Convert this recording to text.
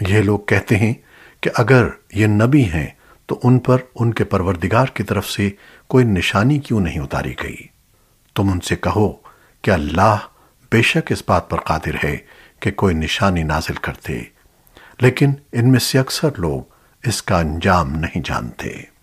یہ لوگ کہتے ہیں کہ اگر یہ نبی ہیں تو ان پر ان کے پروردگار کی طرف سے کوئی نشانی کیوں نہیں اتاری گئی؟ تم ان سے کہو کہ اللہ بے شک اس بات پر قادر ہے کہ کوئی نشانی نازل کرتے، لیکن ان میں سے اکثر لوگ اس کا انجام نہیں جانتے۔